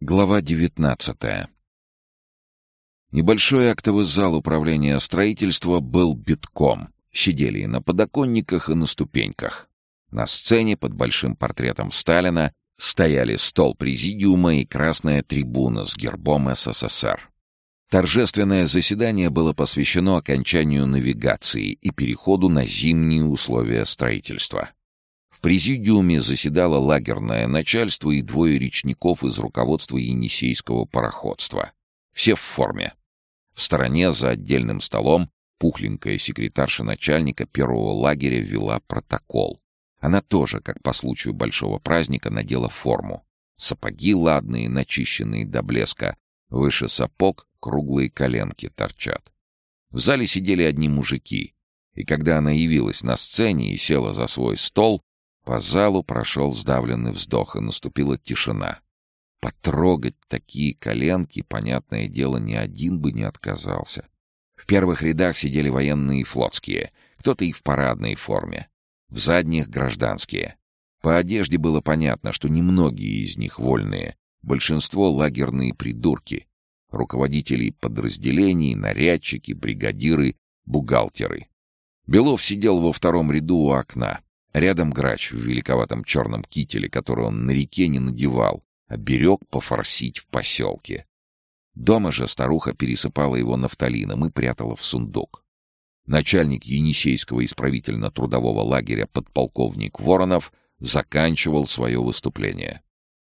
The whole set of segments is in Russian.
Глава 19 Небольшой актовый зал управления строительства был битком. Сидели и на подоконниках, и на ступеньках. На сцене под большим портретом Сталина стояли стол президиума и красная трибуна с гербом СССР. Торжественное заседание было посвящено окончанию навигации и переходу на зимние условия строительства. В президиуме заседало лагерное начальство и двое речников из руководства Енисейского пароходства. Все в форме. В стороне за отдельным столом пухленькая секретарша начальника первого лагеря вела протокол. Она тоже, как по случаю большого праздника, надела форму. Сапоги ладные, начищенные до блеска. Выше сапог круглые коленки торчат. В зале сидели одни мужики. И когда она явилась на сцене и села за свой стол, по залу прошел сдавленный вздох, и наступила тишина. Потрогать такие коленки, понятное дело, ни один бы не отказался. В первых рядах сидели военные и флотские, кто-то и в парадной форме. В задних — гражданские. По одежде было понятно, что немногие из них вольные, большинство — лагерные придурки. Руководители подразделений, нарядчики, бригадиры, бухгалтеры. Белов сидел во втором ряду у окна. Рядом грач в великоватом черном кителе, который он на реке не надевал, а берег пофорсить в поселке. Дома же старуха пересыпала его нафталином и прятала в сундук. Начальник Енисейского исправительно-трудового лагеря подполковник Воронов заканчивал свое выступление.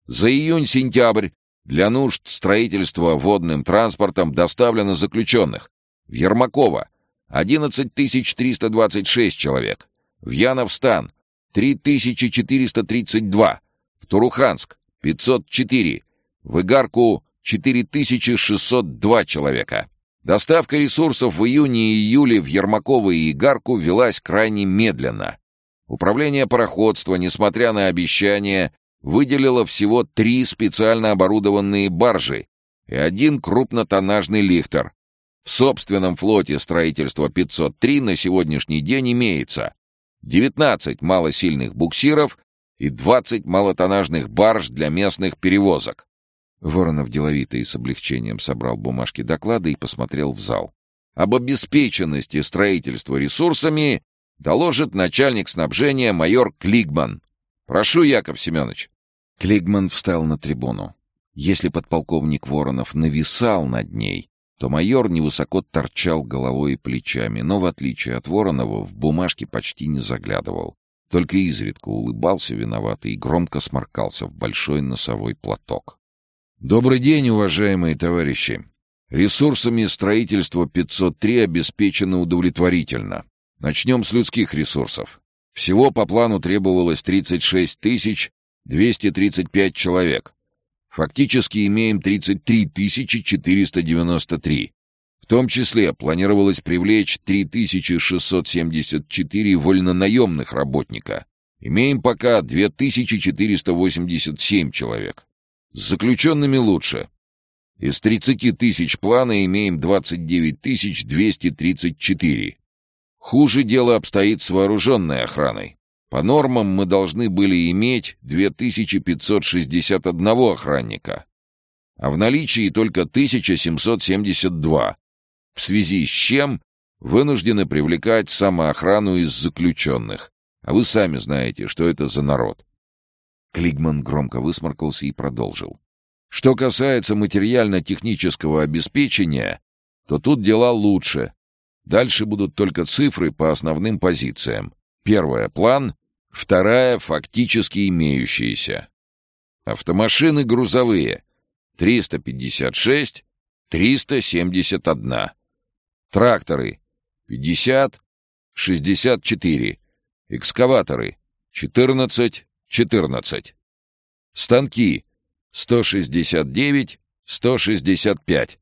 За июнь-сентябрь для нужд строительства водным транспортом доставлено заключенных. В Ермакова 11 326 человек. В Яновстан 3432. В Туруханск 504. В Игарку 4602 человека. Доставка ресурсов в июне и июле в Ермаково и Игарку велась крайне медленно. Управление пароходства, несмотря на обещания, выделило всего три специально оборудованные баржи и один крупнотоннажный лихтер. В собственном флоте строительства 503 на сегодняшний день имеется 19 малосильных буксиров и 20 малотоннажных барж для местных перевозок. Воронов деловито и с облегчением собрал бумажки доклада и посмотрел в зал. Об обеспеченности строительства ресурсами доложит начальник снабжения майор Клигман. Прошу, Яков Семенович. Клигман встал на трибуну. Если подполковник Воронов нависал над ней, то майор невысоко торчал головой и плечами, но, в отличие от Воронова, в бумажке почти не заглядывал. Только изредка улыбался виноватый и громко сморкался в большой носовой платок. «Добрый день, уважаемые товарищи! Ресурсами строительства 503 обеспечено удовлетворительно. Начнем с людских ресурсов. Всего по плану требовалось 36 тысяч 235 человек. Фактически имеем 33 493. В том числе планировалось привлечь 3674 вольнонаемных работника. Имеем пока 2487 человек. С заключенными лучше. Из 30 тысяч плана имеем 29 234. Хуже дело обстоит с вооруженной охраной. По нормам мы должны были иметь 2561 охранника, а в наличии только 1772, в связи с чем вынуждены привлекать самоохрану из заключенных. А вы сами знаете, что это за народ. Клигман громко высморкался и продолжил. Что касается материально-технического обеспечения, то тут дела лучше. Дальше будут только цифры по основным позициям. Первое — план, вторая — фактически имеющиеся. Автомашины грузовые — 356, 371. Тракторы — 50, 64. Экскаваторы — 14, 14. Станки — 169, 165.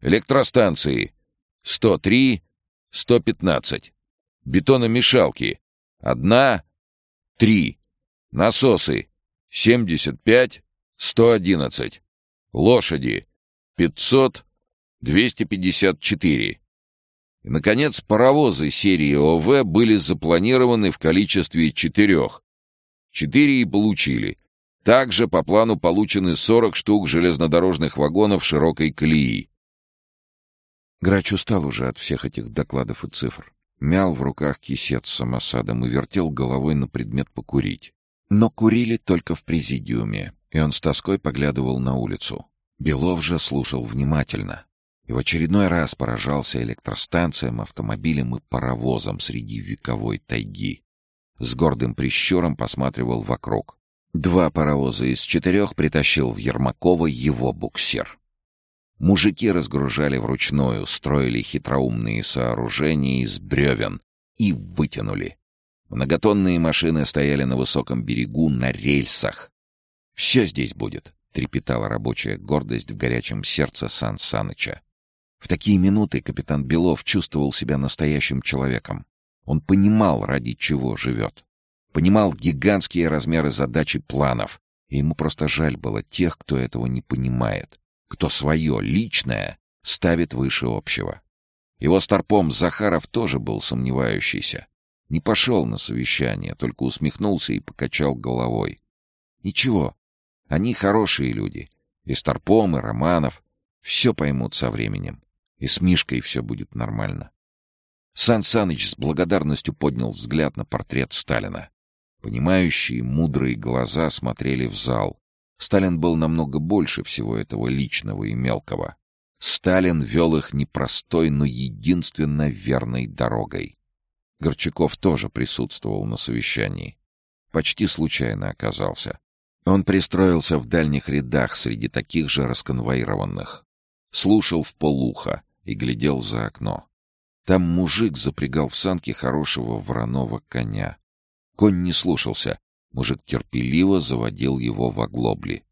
Электростанции — 103, 115. Бетономешалки Одна, три. Насосы. Семьдесят пять, сто одиннадцать. Лошади. Пятьсот, двести пятьдесят четыре. И, наконец, паровозы серии ОВ были запланированы в количестве четырех. Четыре и получили. Также по плану получены 40 штук железнодорожных вагонов широкой колеи. Грач устал уже от всех этих докладов и цифр. Мял в руках кисет с самосадом и вертел головой на предмет покурить. Но курили только в президиуме, и он с тоской поглядывал на улицу. Белов же слушал внимательно. И в очередной раз поражался электростанциям, автомобилям и паровозам среди вековой тайги. С гордым прищуром посматривал вокруг. Два паровоза из четырех притащил в Ермакова его буксир. Мужики разгружали вручную, строили хитроумные сооружения из бревен и вытянули. Многотонные машины стояли на высоком берегу на рельсах. «Все здесь будет», — трепетала рабочая гордость в горячем сердце Сан Саныча. В такие минуты капитан Белов чувствовал себя настоящим человеком. Он понимал, ради чего живет. Понимал гигантские размеры задач и планов, и ему просто жаль было тех, кто этого не понимает кто свое, личное, ставит выше общего. Его старпом Захаров тоже был сомневающийся. Не пошел на совещание, только усмехнулся и покачал головой. Ничего, они хорошие люди. И Старпом, и Романов. Все поймут со временем. И с Мишкой все будет нормально. Сан Саныч с благодарностью поднял взгляд на портрет Сталина. Понимающие, мудрые глаза смотрели в зал, Сталин был намного больше всего этого личного и мелкого. Сталин вел их непростой, но единственно верной дорогой. Горчаков тоже присутствовал на совещании. Почти случайно оказался. Он пристроился в дальних рядах среди таких же расконвоированных. Слушал в полухо и глядел за окно. Там мужик запрягал в санки хорошего вороного коня. Конь не слушался, Мужик терпеливо заводил его в оглобли.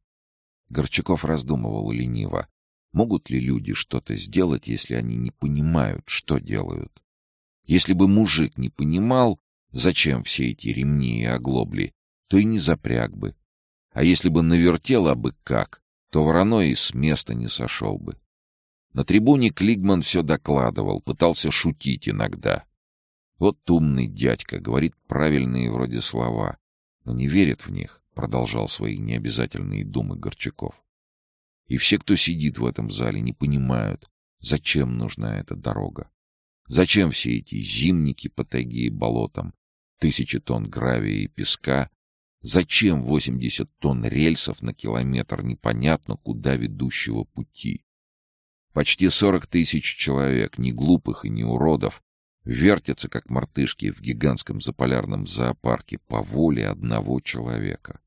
Горчаков раздумывал лениво. Могут ли люди что-то сделать, если они не понимают, что делают? Если бы мужик не понимал, зачем все эти ремни и оглобли, то и не запряг бы. А если бы навертел бы как, то вороной и с места не сошел бы. На трибуне Клигман все докладывал, пытался шутить иногда. Вот умный дядька, говорит правильные вроде слова но не верит в них, продолжал свои необязательные думы Горчаков. И все, кто сидит в этом зале, не понимают, зачем нужна эта дорога. Зачем все эти зимники по тайге и болотам, тысячи тонн гравия и песка, зачем 80 тонн рельсов на километр непонятно куда ведущего пути. Почти 40 тысяч человек, не глупых и не уродов, вертятся, как мартышки в гигантском заполярном зоопарке по воле одного человека.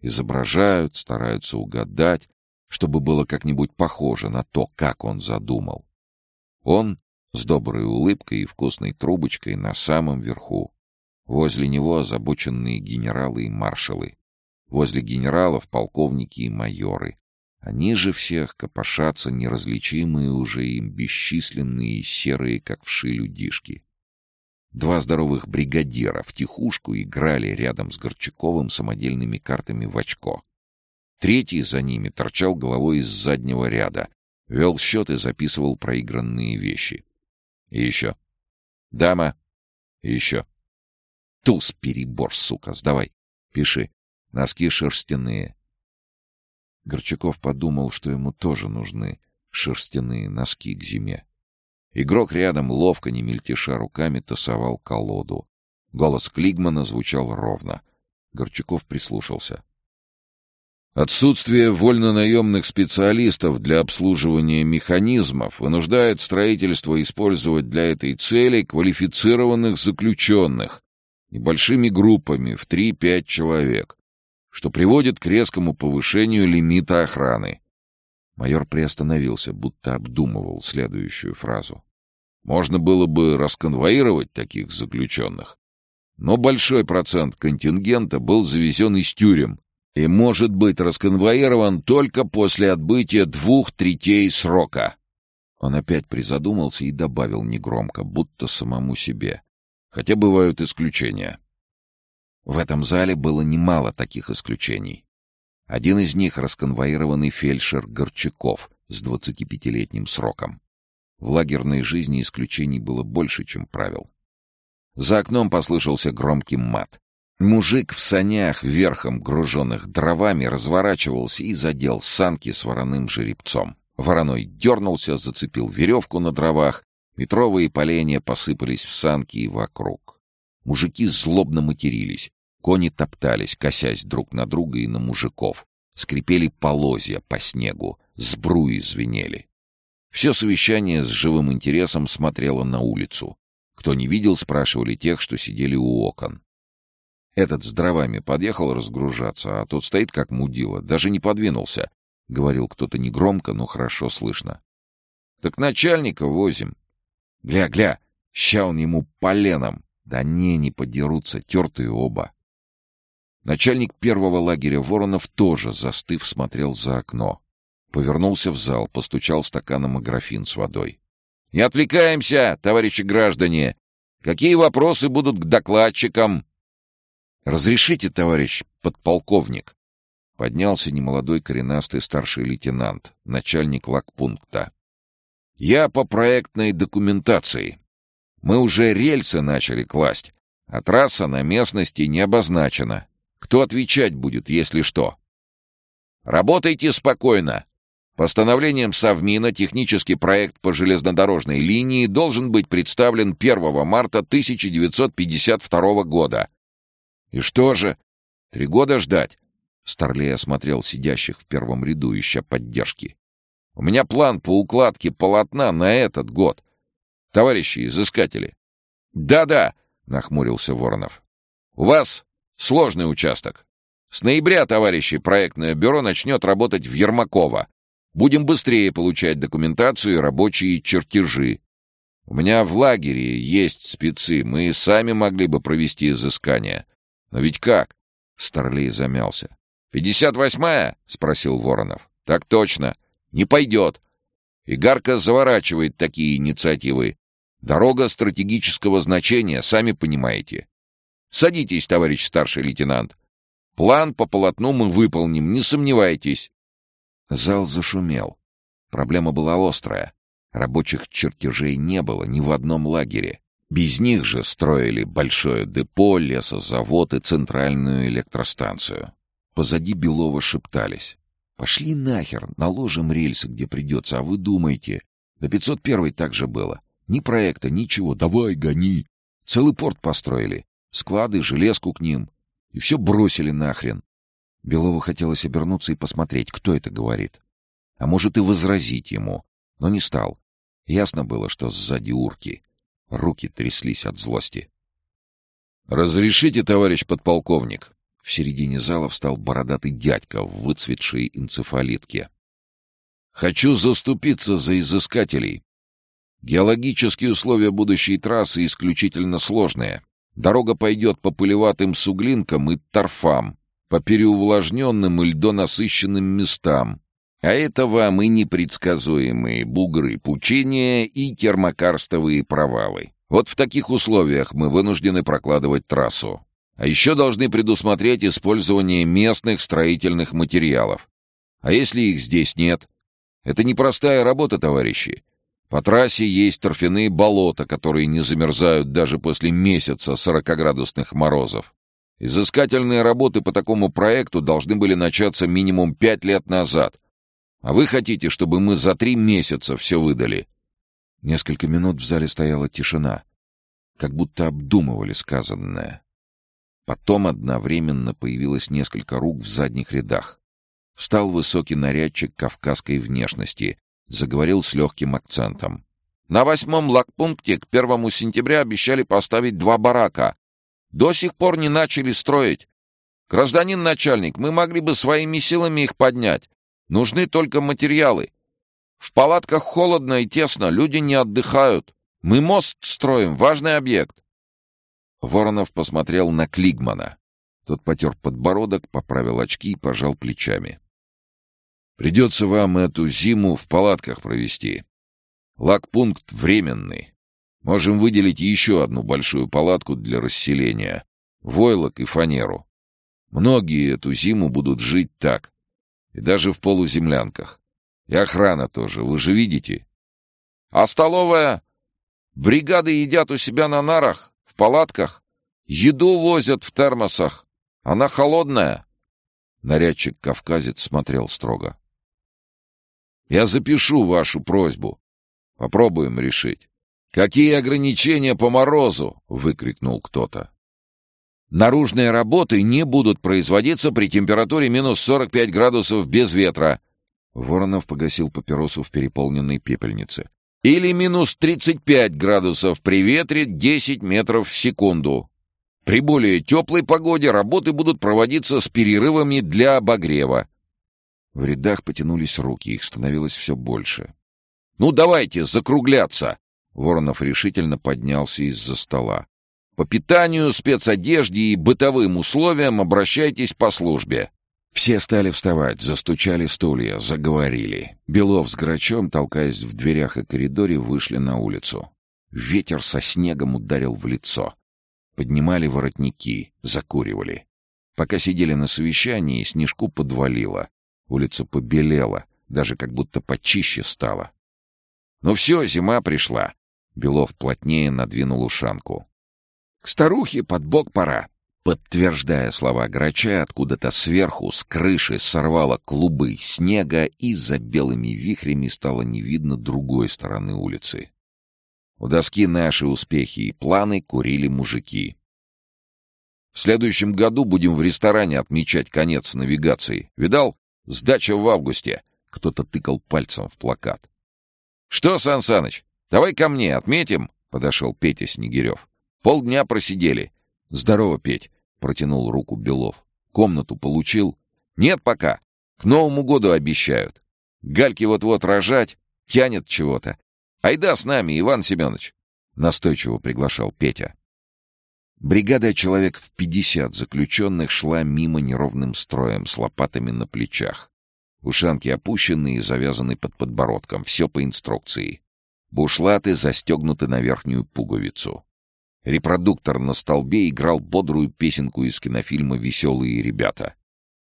Изображают, стараются угадать, чтобы было как-нибудь похоже на то, как он задумал. Он с доброй улыбкой и вкусной трубочкой на самом верху. Возле него озабоченные генералы и маршалы. Возле генералов полковники и майоры. Они же всех копошатся неразличимые уже им бесчисленные серые, как вши людишки. Два здоровых бригадира в тихушку играли рядом с Горчаковым самодельными картами в очко. Третий за ними торчал головой из заднего ряда, вел счет и записывал проигранные вещи. И еще. Дама. И еще. Туз перебор, сука, сдавай. Пиши. Носки шерстяные. Горчаков подумал, что ему тоже нужны шерстяные носки к зиме. Игрок рядом, ловко не мельтеша руками, тасовал колоду. Голос Клигмана звучал ровно. Горчаков прислушался. Отсутствие вольнонаемных специалистов для обслуживания механизмов вынуждает строительство использовать для этой цели квалифицированных заключенных небольшими группами в 3-5 человек что приводит к резкому повышению лимита охраны. Майор приостановился, будто обдумывал следующую фразу. Можно было бы расконвоировать таких заключенных, но большой процент контингента был завезен из тюрем и может быть расконвоирован только после отбытия двух третей срока. Он опять призадумался и добавил негромко, будто самому себе. Хотя бывают исключения. В этом зале было немало таких исключений. Один из них — расконвоированный фельдшер Горчаков с 25-летним сроком. В лагерной жизни исключений было больше, чем правил. За окном послышался громкий мат. Мужик в санях, верхом груженных дровами, разворачивался и задел санки с вороным жеребцом. Вороной дернулся, зацепил веревку на дровах, метровые поленья посыпались в санки и вокруг. Мужики злобно матерились, кони топтались, косясь друг на друга и на мужиков. Скрипели полозья по снегу, сбруи звенели. Все совещание с живым интересом смотрело на улицу. Кто не видел, спрашивали тех, что сидели у окон. Этот с дровами подъехал разгружаться, а тот стоит как мудила, даже не подвинулся. Говорил кто-то негромко, но хорошо слышно. Так начальника возим. Гля, гля, ща он ему поленом. Да не, не подерутся, тертые оба. Начальник первого лагеря Воронов тоже, застыв, смотрел за окно. Повернулся в зал, постучал стаканом о графин с водой. «Не отвлекаемся, товарищи граждане! Какие вопросы будут к докладчикам?» «Разрешите, товарищ подполковник?» Поднялся немолодой коренастый старший лейтенант, начальник лагпункта. «Я по проектной документации. Мы уже рельсы начали класть, а трасса на местности не обозначена. Кто отвечать будет, если что?» «Работайте спокойно. Постановлением Совмина технический проект по железнодорожной линии должен быть представлен 1 марта 1952 года «И что же? Три года ждать?» Старлей осмотрел сидящих в первом ряду, ища поддержки. «У меня план по укладке полотна на этот год. Товарищи изыскатели». «Да-да», — нахмурился Воронов. «У вас сложный участок. С ноября, товарищи, проектное бюро начнет работать в Ермакова. Будем быстрее получать документацию и рабочие чертежи. У меня в лагере есть спецы, мы сами могли бы провести изыскания. «Но ведь как?» — Старлей замялся. «Пятьдесят восьмая?» — спросил Воронов. «Так точно. Не пойдет. Игарка заворачивает такие инициативы. Дорога стратегического значения, сами понимаете. Садитесь, товарищ старший лейтенант. План по полотну мы выполним, не сомневайтесь». Зал зашумел. Проблема была острая. Рабочих чертежей не было ни в одном лагере. Без них же строили большое депо, лесозавод и центральную электростанцию. Позади Белова шептались. «Пошли нахер, наложим рельсы, где придется, а вы думаете...» До 501 так же было. Ни проекта, ничего, давай, гони. Целый порт построили. Склады, железку к ним. И все бросили нахрен. Белову хотелось обернуться и посмотреть, кто это говорит. А может и возразить ему. Но не стал. Ясно было, что сзади урки. Руки тряслись от злости. «Разрешите, товарищ подполковник?» В середине зала встал бородатый дядька в выцветшей энцефалитке. «Хочу заступиться за изыскателей. Геологические условия будущей трассы исключительно сложные. Дорога пойдет по пылеватым суглинкам и торфам, по переувлажненным и льдонасыщенным местам, а это вам и непредсказуемые бугры пучения и термокарстовые провалы. Вот в таких условиях мы вынуждены прокладывать трассу. А еще должны предусмотреть использование местных строительных материалов. А если их здесь нет? Это непростая работа, товарищи. По трассе есть торфяные болота, которые не замерзают даже после месяца 40-градусных морозов. Изыскательные работы по такому проекту должны были начаться минимум пять лет назад — а вы хотите, чтобы мы за три месяца все выдали?» Несколько минут в зале стояла тишина, как будто обдумывали сказанное. Потом одновременно появилось несколько рук в задних рядах. Встал высокий нарядчик кавказской внешности, заговорил с легким акцентом. «На восьмом лагпункте к первому сентября обещали поставить два барака. До сих пор не начали строить. Гражданин начальник, мы могли бы своими силами их поднять. Нужны только материалы. В палатках холодно и тесно, люди не отдыхают. Мы мост строим, важный объект. Воронов посмотрел на Клигмана. Тот потер подбородок, поправил очки и пожал плечами. «Придется вам эту зиму в палатках провести. Лагпункт временный. Можем выделить еще одну большую палатку для расселения. Войлок и фанеру. Многие эту зиму будут жить так. И даже в полуземлянках. И охрана тоже, вы же видите. А столовая? Бригады едят у себя на нарах, в палатках. Еду возят в термосах. Она холодная. Нарядчик-кавказец смотрел строго. Я запишу вашу просьбу. Попробуем решить. «Какие ограничения по морозу?» — выкрикнул кто-то. «Наружные работы не будут производиться при температуре минус 45 градусов без ветра». Воронов погасил папиросу в переполненной пепельнице. «Или минус 35 градусов при ветре 10 метров в секунду. При более теплой погоде работы будут проводиться с перерывами для обогрева». В рядах потянулись руки, их становилось все больше. «Ну давайте закругляться!» Воронов решительно поднялся из-за стола. «По питанию, спецодежде и бытовым условиям обращайтесь по службе». Все стали вставать, застучали стулья, заговорили. Белов с Грачом, толкаясь в дверях и коридоре, вышли на улицу. Ветер со снегом ударил в лицо. Поднимали воротники, закуривали. Пока сидели на совещании, снежку подвалило. Улица побелела, даже как будто почище стала. «Ну все, зима пришла. Белов плотнее надвинул ушанку. «К старухе под бок пора!» Подтверждая слова грача, откуда-то сверху, с крыши сорвало клубы снега, и за белыми вихрями стало не видно другой стороны улицы. У доски наши успехи и планы курили мужики. В следующем году будем в ресторане отмечать конец навигации. Видал? Сдача в августе. Кто-то тыкал пальцем в плакат. Что, Сан Саныч, «Давай ко мне, отметим!» — подошел Петя Снегирев. «Полдня просидели». «Здорово, Петь!» — протянул руку Белов. «Комнату получил?» «Нет пока. К Новому году обещают. Гальки вот-вот рожать, тянет чего-то. Айда с нами, Иван Семенович!» — настойчиво приглашал Петя. Бригада человек в пятьдесят заключенных шла мимо неровным строем с лопатами на плечах. Ушанки опущены и завязаны под подбородком. Все по инструкции. Бушлаты застегнуты на верхнюю пуговицу. Репродуктор на столбе играл бодрую песенку из кинофильма «Веселые ребята».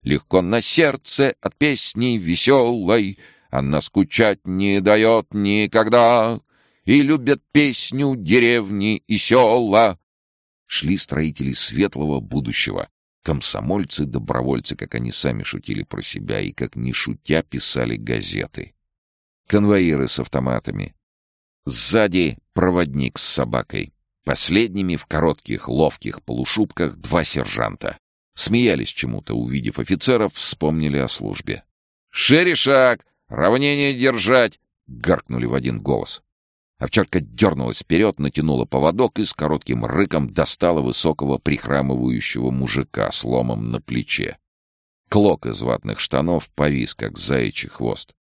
«Легко на сердце от песни веселой, она скучать не дает никогда, и любят песню деревни и села». Шли строители светлого будущего, комсомольцы-добровольцы, как они сами шутили про себя и, как не шутя, писали газеты. Конвоиры с автоматами, Сзади проводник с собакой. Последними в коротких, ловких полушубках два сержанта. Смеялись чему-то, увидев офицеров, вспомнили о службе. «Шире шаг! Равнение держать!» — гаркнули в один голос. Овчарка дернулась вперед, натянула поводок и с коротким рыком достала высокого прихрамывающего мужика с ломом на плече. Клок из ватных штанов повис, как заячий хвост.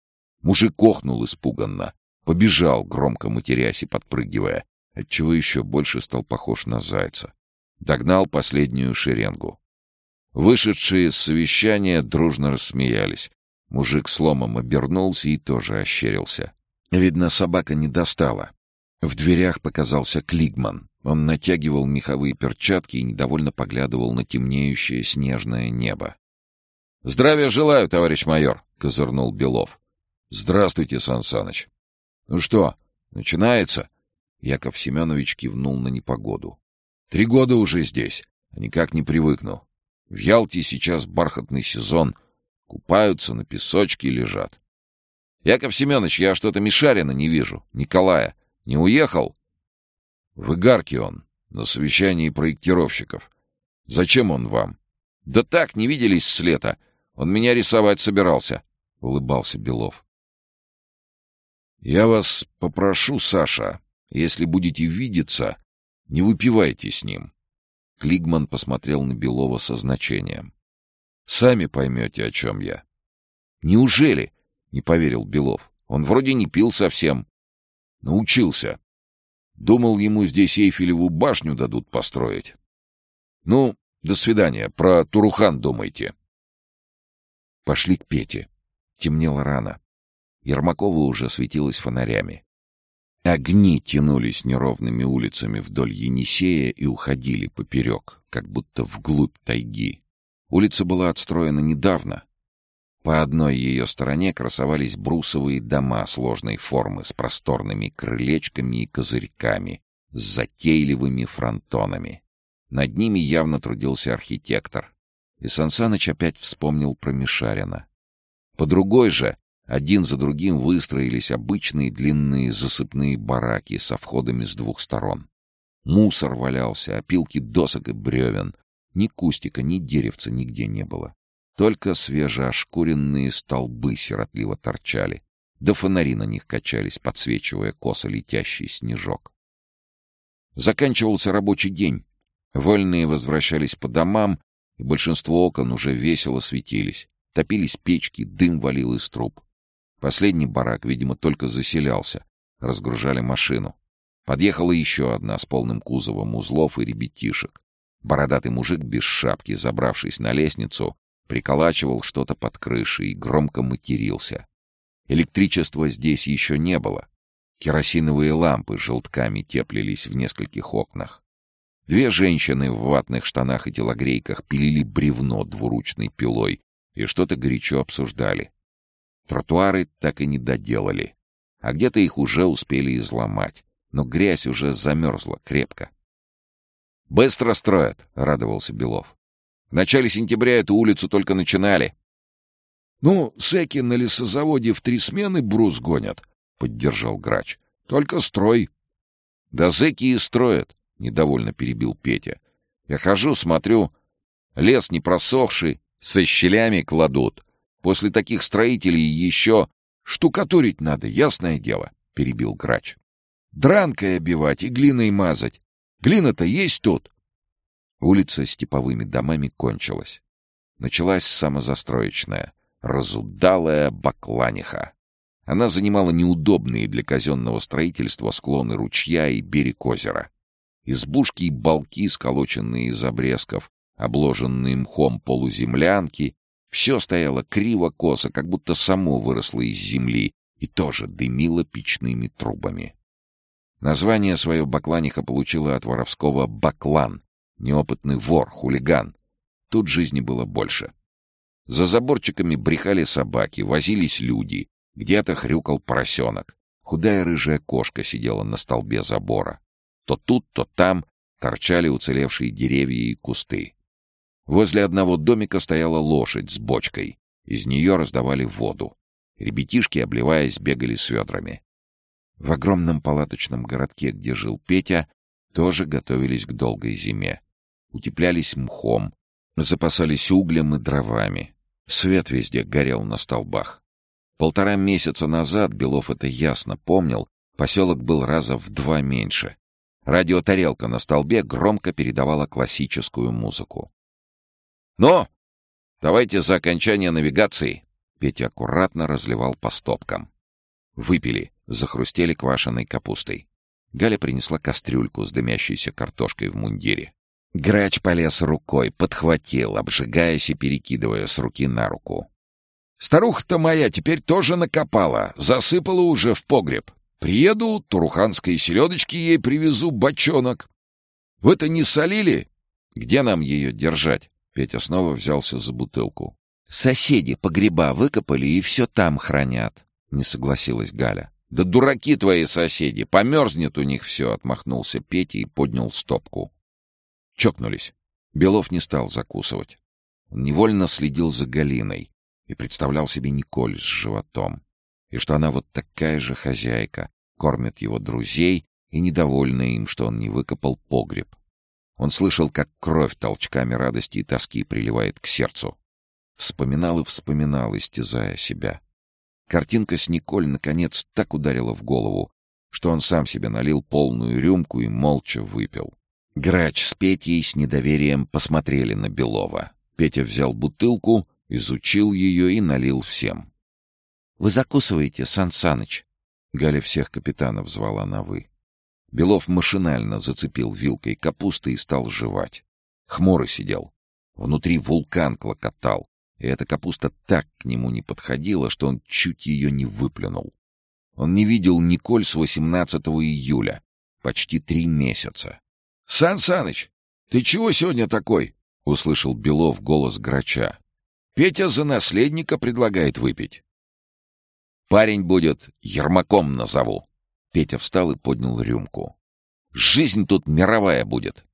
Мужик охнул испуганно. Побежал, громко матерясь и подпрыгивая, отчего еще больше стал похож на зайца. Догнал последнюю шеренгу. Вышедшие с совещания дружно рассмеялись. Мужик с ломом обернулся и тоже ощерился. Видно, собака не достала. В дверях показался Клигман. Он натягивал меховые перчатки и недовольно поглядывал на темнеющее снежное небо. «Здравия желаю, товарищ майор!» — козырнул Белов. «Здравствуйте, Сан Саныч!» «Ну что, начинается?» Яков Семенович кивнул на непогоду. «Три года уже здесь, а никак не привыкну. В Ялте сейчас бархатный сезон. Купаются, на песочке лежат. Яков Семенович, я что-то Мишарина не вижу. Николая. Не уехал?» «В Игарке он, на совещании проектировщиков. Зачем он вам?» «Да так, не виделись с лета. Он меня рисовать собирался», — улыбался Белов. «Я вас попрошу, Саша, если будете видеться, не выпивайте с ним». Клигман посмотрел на Белова со значением. «Сами поймете, о чем я». «Неужели?» — не поверил Белов. «Он вроде не пил совсем». «Научился. Думал, ему здесь Эйфелеву башню дадут построить». «Ну, до свидания. Про Турухан думайте». Пошли к Пете. Темнело рано. Ермакова уже светилась фонарями. Огни тянулись неровными улицами вдоль Енисея и уходили поперек, как будто вглубь тайги. Улица была отстроена недавно. По одной ее стороне красовались брусовые дома сложной формы с просторными крылечками и козырьками, с затейливыми фронтонами. Над ними явно трудился архитектор. И Сансаныч опять вспомнил про Мишарина. По другой же, один за другим выстроились обычные длинные засыпные бараки со входами с двух сторон. Мусор валялся, опилки досок и бревен. Ни кустика, ни деревца нигде не было. Только свежеошкуренные столбы сиротливо торчали, да фонари на них качались, подсвечивая косо летящий снежок. Заканчивался рабочий день. Вольные возвращались по домам, и большинство окон уже весело светились. Топились печки, дым валил из труб. Последний барак, видимо, только заселялся. Разгружали машину. Подъехала еще одна с полным кузовом узлов и ребятишек. Бородатый мужик без шапки, забравшись на лестницу, приколачивал что-то под крышей и громко матерился. Электричества здесь еще не было. Керосиновые лампы желтками теплились в нескольких окнах. Две женщины в ватных штанах и телогрейках пилили бревно двуручной пилой и что-то горячо обсуждали. Тротуары так и не доделали, а где-то их уже успели изломать, но грязь уже замерзла крепко. «Быстро строят», — радовался Белов. В начале сентября эту улицу только начинали. — Ну, секи на лесозаводе в три смены брус гонят, — поддержал грач. — Только строй. — Да зэки и строят, — недовольно перебил Петя. — Я хожу, смотрю. Лес не просохший, со щелями кладут. После таких строителей еще штукатурить надо, ясное дело, — перебил грач. — Дранкой обивать и глиной мазать. Глина-то есть тут. Улица с типовыми домами кончилась. Началась самозастроечная, разудалая бакланиха. Она занимала неудобные для казенного строительства склоны ручья и берег озера. Избушки и балки, сколоченные из обрезков, обложенные мхом полуземлянки, все стояло криво-косо, как будто само выросло из земли и тоже дымило печными трубами. Название свое Бакланиха получила от воровского «баклан», Неопытный вор, хулиган. Тут жизни было больше. За заборчиками брехали собаки, возились люди. Где-то хрюкал поросенок. Худая рыжая кошка сидела на столбе забора. То тут, то там торчали уцелевшие деревья и кусты. Возле одного домика стояла лошадь с бочкой. Из нее раздавали воду. Ребятишки, обливаясь, бегали с ведрами. В огромном палаточном городке, где жил Петя, тоже готовились к долгой зиме утеплялись мхом, запасались углем и дровами. Свет везде горел на столбах. Полтора месяца назад, Белов это ясно помнил, поселок был раза в два меньше. Радиотарелка на столбе громко передавала классическую музыку. «Но! Давайте за окончание навигации!» Петя аккуратно разливал по стопкам. Выпили, захрустели квашеной капустой. Галя принесла кастрюльку с дымящейся картошкой в мундире. Грач полез рукой, подхватил, обжигаясь и перекидывая с руки на руку. «Старуха-то моя теперь тоже накопала, засыпала уже в погреб. Приеду, туруханской селедочки ей привезу бочонок. Вы-то не солили? Где нам ее держать?» Петя снова взялся за бутылку. «Соседи погреба выкопали и все там хранят», — не согласилась Галя. «Да дураки твои соседи! Померзнет у них все!» — отмахнулся Петя и поднял стопку. Чокнулись. Белов не стал закусывать. Он невольно следил за Галиной и представлял себе Николь с животом. И что она вот такая же хозяйка, кормит его друзей и недовольна им, что он не выкопал погреб. Он слышал, как кровь толчками радости и тоски приливает к сердцу. Вспоминал и вспоминал, истязая себя. Картинка с Николь, наконец, так ударила в голову, что он сам себе налил полную рюмку и молча выпил. Грач с Петей с недоверием посмотрели на Белова. Петя взял бутылку, изучил ее и налил всем. — Вы закусываете, Сан Саныч? Галя всех капитанов звала на «вы». Белов машинально зацепил вилкой капусты и стал жевать. Хмурый сидел. Внутри вулкан клокотал, и эта капуста так к нему не подходила, что он чуть ее не выплюнул. Он не видел Николь с 18 июля, почти три месяца. — Сан Саныч, ты чего сегодня такой? — услышал Белов голос грача. — Петя за наследника предлагает выпить. — Парень будет, Ермаком назову. Петя встал и поднял рюмку. — Жизнь тут мировая будет.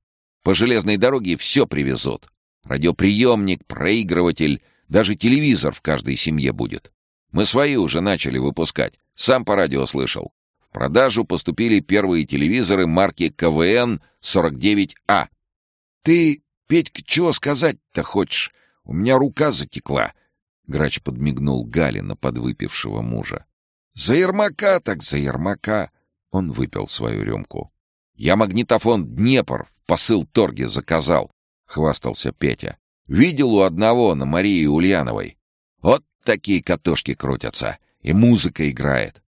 По железной дороге все привезут. Радиоприемник, проигрыватель, даже телевизор в каждой семье будет. Мы свои уже начали выпускать. Сам по радио слышал. В продажу поступили первые телевизоры марки КВН 49А. Ты, Петька, чего сказать-то хочешь? У меня рука затекла. Грач подмигнул Гале на подвыпившего мужа. «За Ермака так за Ермака!» Он выпил свою рюмку. «Я магнитофон «Днепр» в посыл торге заказал», — хвастался Петя. «Видел у одного на Марии Ульяновой. Вот такие катушки крутятся, и музыка играет».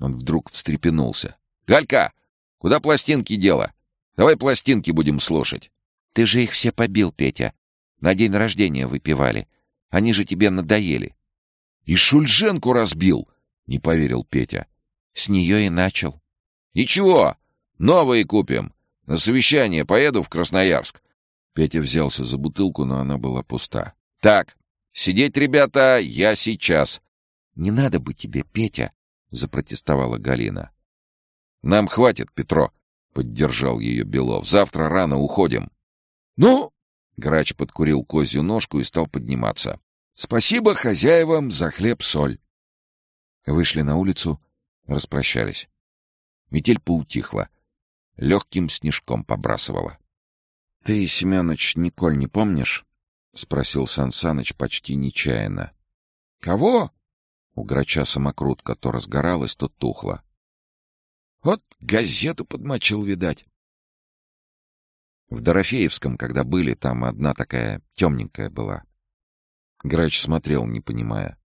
Он вдруг встрепенулся. «Галька, куда пластинки дела? Давай пластинки будем слушать». «Ты же их все побил, Петя. На день рождения выпивали. Они же тебе надоели». «И Шульженку разбил!» — не поверил Петя. «С нее и начал». «Ничего, новые купим. На совещание поеду в Красноярск». Петя взялся за бутылку, но она была пуста. «Так, сидеть, ребята, я сейчас». «Не надо бы тебе, Петя», — запротестовала Галина. «Нам хватит, Петро», — поддержал ее Белов. «Завтра рано уходим». «Ну?» — Грач подкурил козью ножку и стал подниматься. «Спасибо хозяевам за хлеб-соль». Вышли на улицу, распрощались. Метель поутихла. Легким снежком побрасывала. — Ты, Семенович, Николь не помнишь? — спросил Сан Саныч почти нечаянно. — Кого? У грача самокрутка то разгоралась, то тухла. — Вот газету подмочил, видать. В Дорофеевском, когда были, там одна такая темненькая была. Грач смотрел, не понимая.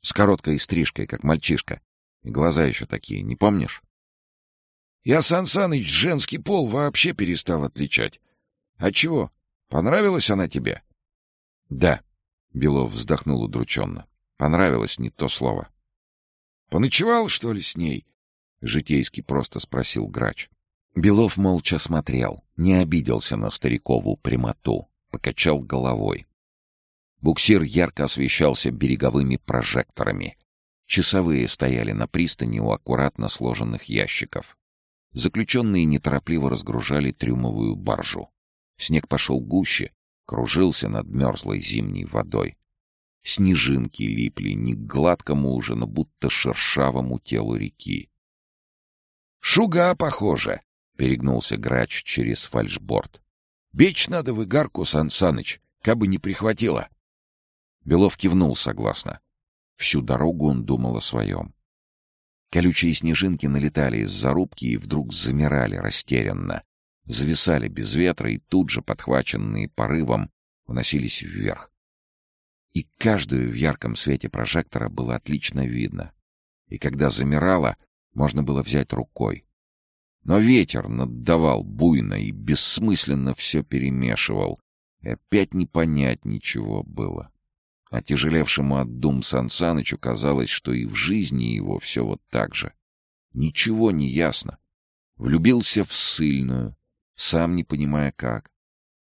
С короткой стрижкой, как мальчишка. И глаза еще такие, не помнишь? Я, Сан Саныч, женский пол вообще перестал отличать. А чего? Понравилась она тебе? Да. Белов вздохнул удрученно. Понравилось не то слово. Поночевал, что ли, с ней? Житейский просто спросил грач. Белов молча смотрел, не обиделся на старикову прямоту, покачал головой. Буксир ярко освещался береговыми прожекторами. Часовые стояли на пристани у аккуратно сложенных ящиков. Заключенные неторопливо разгружали трюмовую баржу. Снег пошел гуще, кружился над мерзлой зимней водой. Снежинки липли не к гладкому уже, но будто шершавому телу реки. «Шуга, похоже!» — перегнулся грач через фальшборд. «Бечь надо в игарку, Сан Саныч, кабы не прихватило!» Белов кивнул согласно. Всю дорогу он думал о своем. Колючие снежинки налетали из зарубки и вдруг замирали растерянно. Зависали без ветра и тут же, подхваченные порывом, уносились вверх. И каждую в ярком свете прожектора было отлично видно. И когда замирало, можно было взять рукой. Но ветер наддавал буйно и бессмысленно все перемешивал, и опять не понять ничего было. Отяжелевшему от дум Сан Санычу казалось, что и в жизни его все вот так же. Ничего не ясно. Влюбился в сильную, сам не понимая как.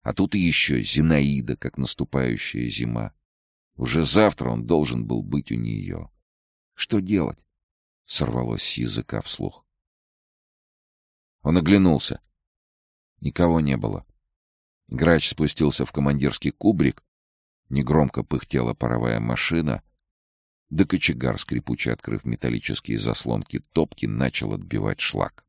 А тут и еще Зинаида, как наступающая зима. Уже завтра он должен был быть у нее. Что делать? Сорвалось с языка вслух. Он оглянулся. Никого не было. Грач спустился в командирский кубрик Негромко пыхтела паровая машина, да кочегар, скрипуче открыв металлические заслонки топки, начал отбивать шлак.